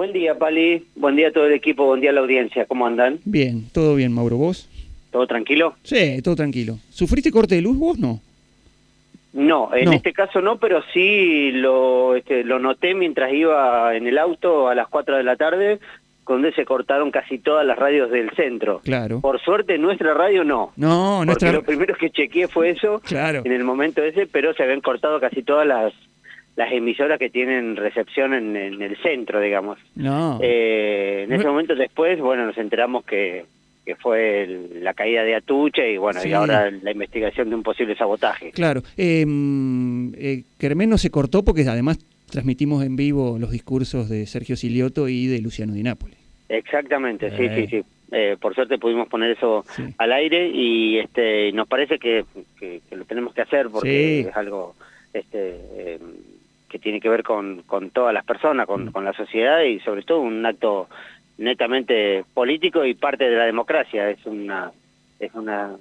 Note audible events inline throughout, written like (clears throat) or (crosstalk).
Buen día, Pali. Buen día a todo el equipo, buen día a la audiencia. ¿Cómo andan? Bien, todo bien, Mauro. ¿Vos? ¿Todo tranquilo? Sí, todo tranquilo. ¿Sufriste corte de luz vos no? No, en No. este caso no, pero sí lo, este, lo noté mientras iba en el auto a las 4 de la tarde, donde se cortaron casi todas las radios del centro. Claro. Por suerte, nuestra radio no. No, Porque nuestra... lo primero que chequeé fue eso Claro. en el momento ese, pero se habían cortado casi todas las, las emisoras que tienen recepción en, en el centro, digamos. No. Eh, en ese momento después, bueno, nos enteramos que, que fue el- la caída de Atuche y bueno, Sí. y ahora la investigación de un posible sabotaje. Claro. Eh, mm, eh, no se cortó porque además transmitimos en vivo los discursos de Sergio Silioto y de Luciano Di Nápoli. Exactamente, sí, Eh. sí, sí. Eh, por suerte pudimos poner eso Sí. al aire y este nos parece que, que- que lo tenemos que hacer porque Sí. es algo este eh, que tiene que ver con, con todas las personas, con, Mm. con la sociedad y sobre todo un acto netamente político y parte de la democracia. Es una, es una,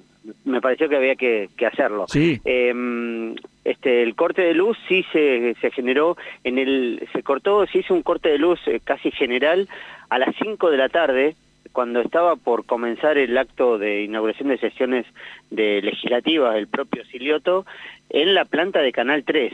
me pareció que había que, que hacerlo. Sí. Eh, este, el corte de luz sí se, se generó, en el, se cortó, se hizo un corte de luz eh, casi general a las 5 de la tarde, cuando estaba por comenzar el acto de inauguración de sesiones de legislativas del propio Silioto, en la planta de Canal 3.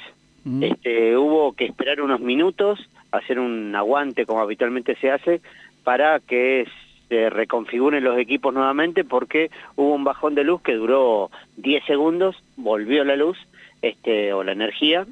Este, hubo que esperar unos minutos, hacer un aguante como habitualmente se hace, para que se reconfiguren los equipos nuevamente porque hubo un bajón de luz que duró 10 segundos, volvió la luz este, o la energía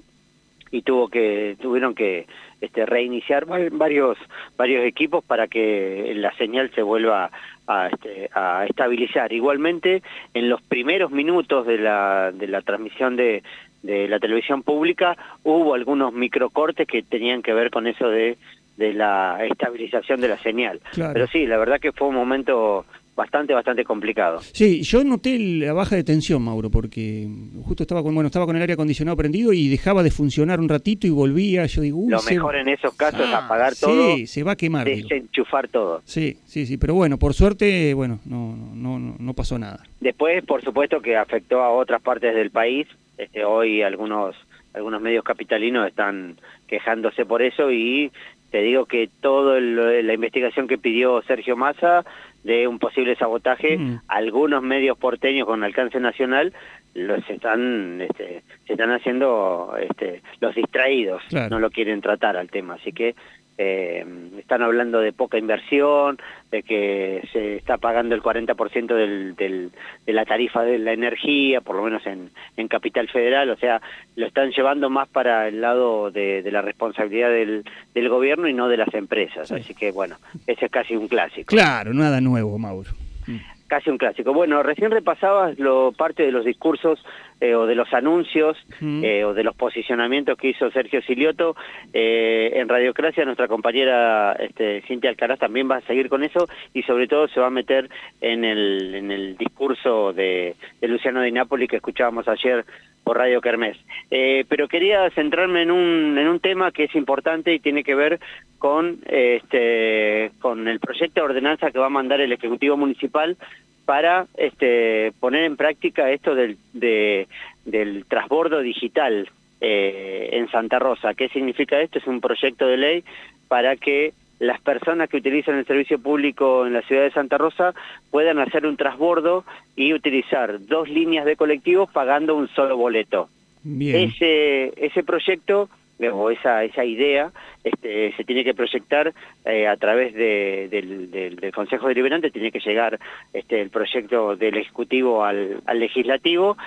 y tuvo que tuvieron que este, reiniciar va- varios varios equipos para que la señal se vuelva a, este, a estabilizar. Igualmente, en los primeros minutos de la, de la transmisión de, de la televisión pública hubo algunos microcortes que tenían que ver con eso de, de la estabilización de la señal. Claro. Pero sí, la verdad que fue un momento bastante, bastante complicado. Sí, yo noté la baja de tensión, Mauro, porque justo estaba con, bueno, estaba con el aire acondicionado prendido y dejaba de funcionar un ratito y volvía. Yo digo, Lo mejor en esos casos es Ah, apagar sí, todo, se va a quemar. digo. desenchufar todo. Sí, sí, sí, pero bueno, por suerte, bueno, no, no, no, no pasó nada. Después, por supuesto, que afectó a otras partes del país. Este, hoy algunos algunos medios capitalinos están quejándose por eso y te digo que toda la investigación que pidió Sergio Massa de un posible sabotaje, Mm. algunos medios porteños con alcance nacional los están este, se están haciendo este, los distraídos, Claro. no lo quieren tratar al tema, así que eh, están hablando de poca inversión, de que se está pagando el 40% del, del, de la tarifa de la energía, por lo menos en, en Capital Federal, o sea, lo están llevando más para el lado de, de la responsabilidad del, del gobierno y no de las empresas, Sí. así que bueno, ese es casi un clásico. Claro, nada nuevo, Mauro. Casi un clásico. Bueno, recién repasabas lo, parte de los discursos eh, o de los anuncios Mm. eh, o de los posicionamientos que hizo Sergio Silioto. Eh, en Radiocracia nuestra compañera este, Cintia Alcaraz también va a seguir con eso y sobre todo se va a meter en el, en el discurso de, de Luciano Di Napoli que escuchábamos ayer por Radio Kermés. Pero quería centrarme en un, en un tema que es importante y tiene que ver con, este, con el proyecto de ordenanza que va a mandar el Ejecutivo Municipal para este, poner en práctica esto del, de- del transbordo digital eh, en Santa Rosa. ¿Qué significa esto? Es un proyecto de ley para que las personas que utilizan el servicio público en la ciudad de Santa Rosa puedan hacer un transbordo y utilizar dos líneas de colectivos pagando un solo boleto. Bien. Ese, ese proyecto o esa, esa idea este, se tiene que proyectar eh, a través de- del, del- Consejo Deliberante, tiene que llegar este, el proyecto del Ejecutivo al Legislativo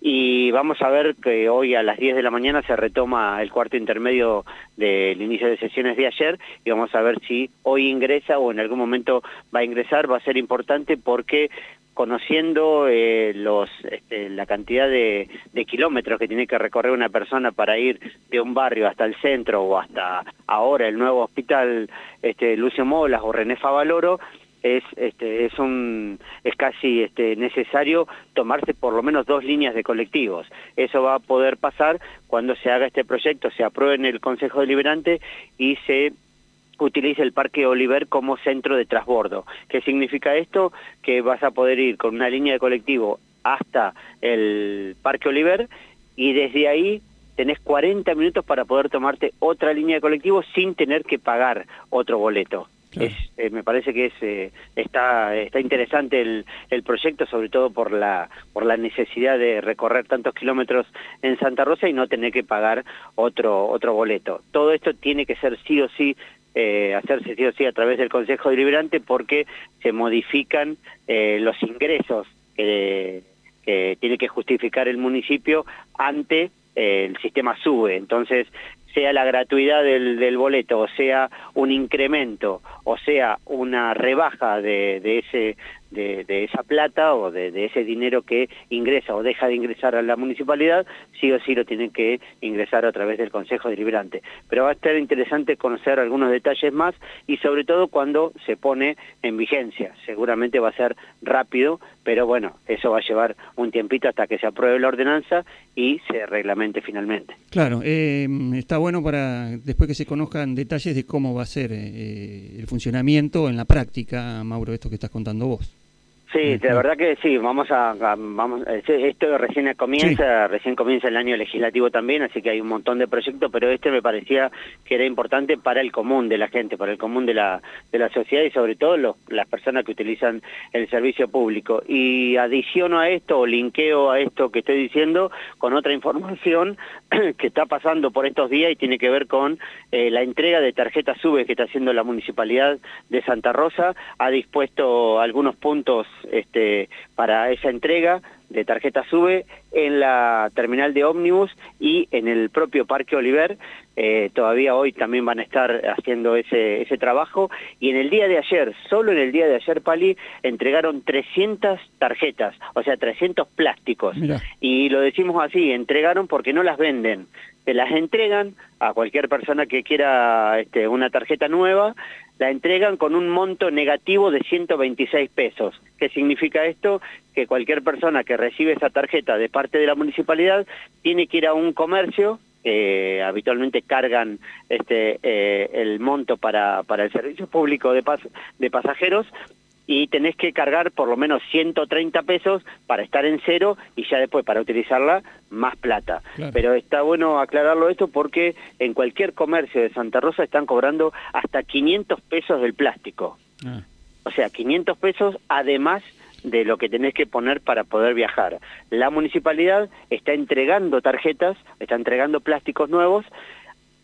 y vamos a ver que hoy a las 10 de la mañana se retoma el cuarto intermedio del inicio de sesiones de ayer y vamos a ver si hoy ingresa o en algún momento va a ingresar, va a ser importante porque conociendo eh, los este, la cantidad de, de kilómetros que tiene que recorrer una persona para ir de un barrio hasta el centro o hasta ahora el nuevo hospital este, Lucio Molas o René Favaloro, es este es un es casi este necesario tomarse por lo menos dos líneas de colectivos eso va a poder pasar cuando se haga este proyecto se apruebe en el Consejo Deliberante y se utilice el Parque Oliver como centro de transbordo. ¿Qué significa esto? Que vas a poder ir con una línea de colectivo hasta el Parque Oliver y desde ahí tenés 40 minutos para poder tomarte otra línea de colectivo sin tener que pagar otro boleto. Es, eh, me parece que es, eh, está, está interesante el, el proyecto, sobre todo por la, por la necesidad de recorrer tantos kilómetros en Santa Rosa y no tener que pagar otro, otro boleto. Todo esto tiene que ser sí o sí eh, hacerse sí o sí a través del Consejo Deliberante porque se modifican eh, los ingresos que, que tiene que justificar el municipio ante eh, el sistema SUBE. Entonces, sea la gratuidad del, boleto, o sea un incremento, o sea una rebaja de ese de, de, esa plata o de, ese dinero que ingresa o deja de ingresar a la municipalidad, sí o sí lo tienen que ingresar a través del Consejo Deliberante. Pero va a estar interesante conocer algunos detalles más y sobre todo cuando se pone en vigencia. Seguramente va a ser rápido, pero bueno, eso va a llevar un tiempito hasta que se apruebe la ordenanza y se reglamente finalmente. Claro, eh, está bueno para después que se conozcan detalles de cómo va a ser eh, el funcionamiento en la práctica, Mauro, esto que estás contando vos. Sí, de verdad que sí, vamos a, vamos esto recién comienza, sí. recién comienza el año legislativo también, así que hay un montón de proyectos, pero este me parecía que era importante para el común de la gente, para el común de la de la sociedad y sobre todo los, las personas que utilizan el servicio público. Y adiciono a esto o linkeo a esto que estoy diciendo con otra información (clears throat) que está pasando por estos días y tiene que ver con eh, la entrega de tarjetas SUBE que está haciendo la Municipalidad de Santa Rosa, ha dispuesto algunos puntos este, para esa entrega de tarjeta SUBE en la terminal de ómnibus y en el propio Parque Oliver. Eh, todavía hoy también van a estar haciendo ese, ese trabajo. Y en el día de ayer, solo en el día de ayer, Pali, entregaron 300 tarjetas, o sea, 300 plásticos. Y lo decimos así, entregaron porque no las venden. Se las entregan a cualquier persona que quiera este, una tarjeta nueva, la entregan con un monto negativo de 126 pesos. ¿Qué significa esto? Que cualquier persona que recibe esa tarjeta de parte de la municipalidad tiene que ir a un comercio eh, habitualmente cargan este eh, el monto para, para el servicio público de, pas de pasajeros y tenés que cargar por lo menos 130 pesos para estar en cero y ya después para utilizarla más plata. Claro. Pero está bueno aclararlo esto porque en cualquier comercio de Santa Rosa están cobrando hasta 500 pesos del plástico. Ah. O sea, 500 pesos además de lo que tenés que poner para poder viajar. La municipalidad está entregando tarjetas, está entregando plásticos nuevos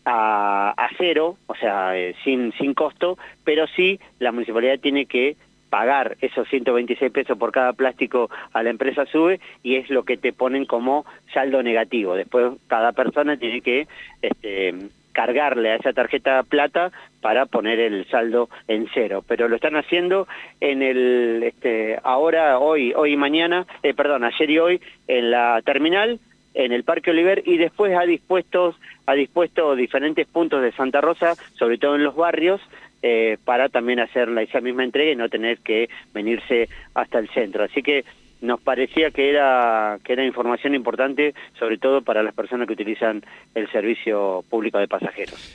a, a cero, o sea, eh, sin, sin costo, pero sí la municipalidad tiene que pagar esos 126 pesos por cada plástico a la empresa sube y es lo que te ponen como saldo negativo. Después cada persona tiene que este, cargarle a esa tarjeta plata para poner el saldo en cero. Pero lo están haciendo en el, este, ahora, hoy, hoy y mañana, eh, perdón, ayer y hoy en la terminal, en el Parque Oliver y después ha dispuesto, ha dispuesto diferentes puntos de Santa Rosa, sobre todo en los barrios, eh, para también hacer la, esa misma entrega y no tener que venirse hasta el centro. Así que nos parecía que era que era información importante, sobre todo para las personas que utilizan el servicio público de pasajeros.